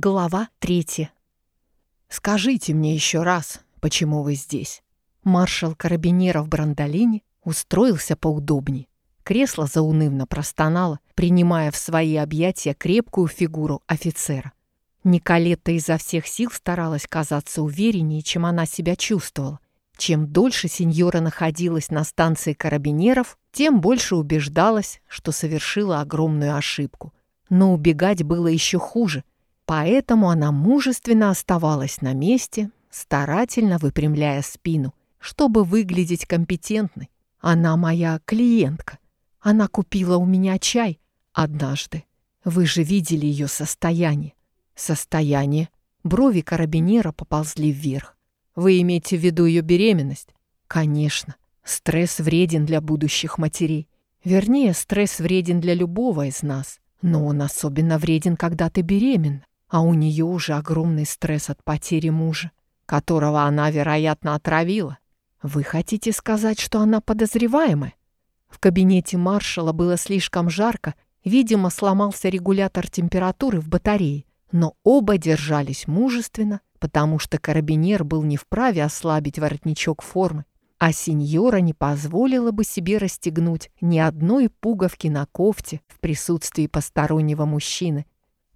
Глава третья. «Скажите мне еще раз, почему вы здесь?» Маршал карабинеров Брандолини устроился поудобнее. Кресло заунывно простонало, принимая в свои объятия крепкую фигуру офицера. Николетта изо всех сил старалась казаться увереннее, чем она себя чувствовала. Чем дольше сеньора находилась на станции карабинеров, тем больше убеждалась, что совершила огромную ошибку. Но убегать было еще хуже, поэтому она мужественно оставалась на месте, старательно выпрямляя спину, чтобы выглядеть компетентной. Она моя клиентка. Она купила у меня чай однажды. Вы же видели ее состояние. Состояние. Брови карабинера поползли вверх. Вы имеете в виду ее беременность? Конечно. Стресс вреден для будущих матерей. Вернее, стресс вреден для любого из нас. Но он особенно вреден, когда ты беременна. А у нее уже огромный стресс от потери мужа, которого она, вероятно, отравила. Вы хотите сказать, что она подозреваемая? В кабинете маршала было слишком жарко, видимо, сломался регулятор температуры в батарее, но оба держались мужественно, потому что карабинер был не вправе ослабить воротничок формы, а сеньора не позволила бы себе расстегнуть ни одной пуговки на кофте в присутствии постороннего мужчины.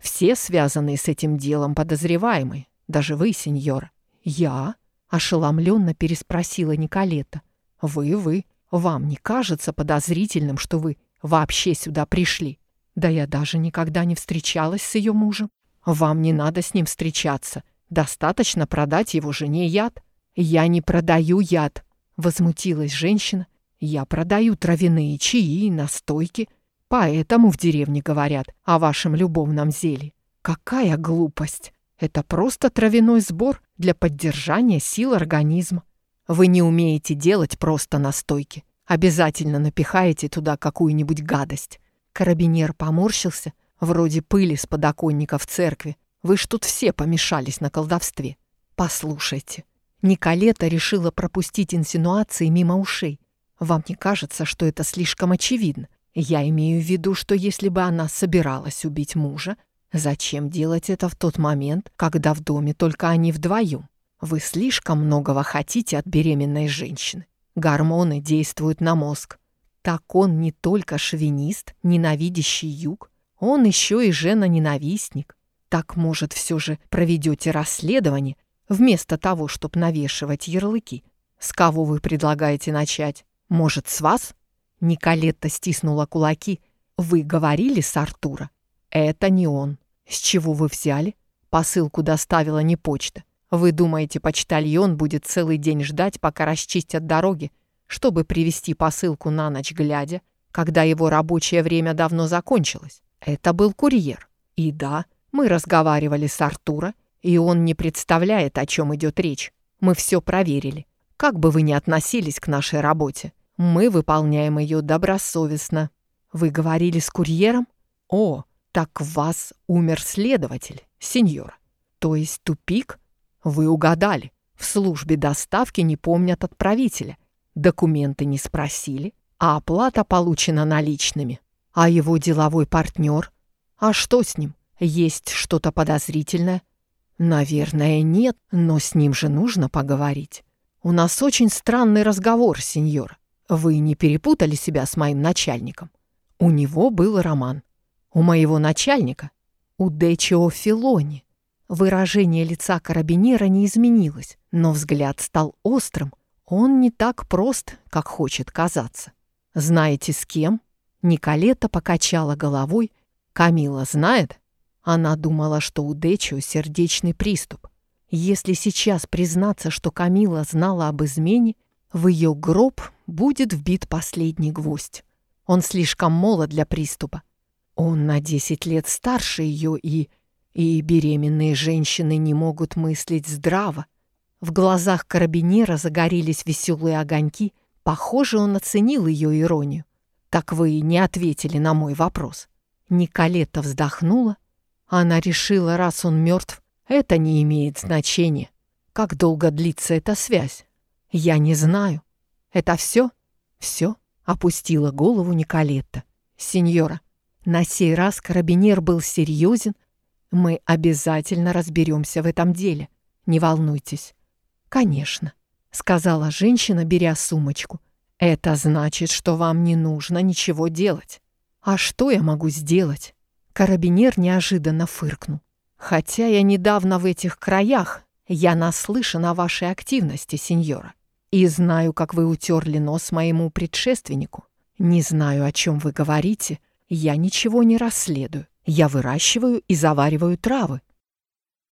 Все связанные с этим делом подозреваемые, даже вы, сеньора. Я? Ошеломленно переспросила Николета. Вы, вы. Вам не кажется подозрительным, что вы вообще сюда пришли? Да я даже никогда не встречалась с ее мужем. Вам не надо с ним встречаться. Достаточно продать его жене яд. Я не продаю яд, возмутилась женщина. Я продаю травяные чаи и настойки. Поэтому в деревне говорят о вашем любовном зелье. Какая глупость! Это просто травяной сбор для поддержания сил организма. Вы не умеете делать просто настойки. Обязательно напихаете туда какую-нибудь гадость. Карабинер поморщился, вроде пыли с подоконника в церкви. Вы ж тут все помешались на колдовстве. Послушайте, Николета решила пропустить инсинуации мимо ушей. Вам не кажется, что это слишком очевидно? Я имею в виду, что если бы она собиралась убить мужа, зачем делать это в тот момент, когда в доме только они вдвоем? Вы слишком многого хотите от беременной женщины. Гормоны действуют на мозг. Так он не только шовинист, ненавидящий юг, он еще и жена-ненавистник. Так, может, все же проведете расследование, вместо того, чтобы навешивать ярлыки? С кого вы предлагаете начать? Может, с вас? Николетта стиснула кулаки. Вы говорили с Артура? Это не он. С чего вы взяли? Посылку доставила не почта. Вы думаете, почтальон будет целый день ждать, пока расчистят дороги, чтобы привезти посылку на ночь глядя, когда его рабочее время давно закончилось? Это был курьер. И да, мы разговаривали с Артура, и он не представляет, о чем идет речь. Мы все проверили. Как бы вы ни относились к нашей работе, мы выполняем ее добросовестно. Вы говорили с курьером? О, так вас умер следователь, сеньор. То есть тупик? Вы угадали. В службе доставки не помнят отправителя. Документы не спросили, а оплата получена наличными. А его деловой партнер? А что с ним? Есть что-то подозрительное? Наверное, нет, но с ним же нужно поговорить. У нас очень странный разговор, сеньор. Вы не перепутали себя с моим начальником? У него был роман. У моего начальника? У Дечио Филони. Выражение лица карабинера не изменилось, но взгляд стал острым. Он не так прост, как хочет казаться. Знаете, с кем? Николета покачала головой. Камила знает? Она думала, что у Дечио сердечный приступ. Если сейчас признаться, что Камила знала об измене, в ее гроб будет вбит последний гвоздь. Он слишком молод для приступа. Он на десять лет старше ее, и... И беременные женщины не могут мыслить здраво. В глазах карабинера загорелись веселые огоньки. Похоже, он оценил ее иронию. «Так вы не ответили на мой вопрос». Николета вздохнула. Она решила, раз он мертв, это не имеет значения. Как долго длится эта связь? Я не знаю. Это все? Все? Опустила голову Николетта. Сеньора, на сей раз карабинер был серьезен. Мы обязательно разберемся в этом деле. Не волнуйтесь. Конечно, сказала женщина, беря сумочку. Это значит, что вам не нужно ничего делать. А что я могу сделать? Карабинер неожиданно фыркнул. Хотя я недавно в этих краях, я наслышан о вашей активности, сеньора. И знаю, как вы утерли нос моему предшественнику. Не знаю, о чем вы говорите. Я ничего не расследую. Я выращиваю и завариваю травы.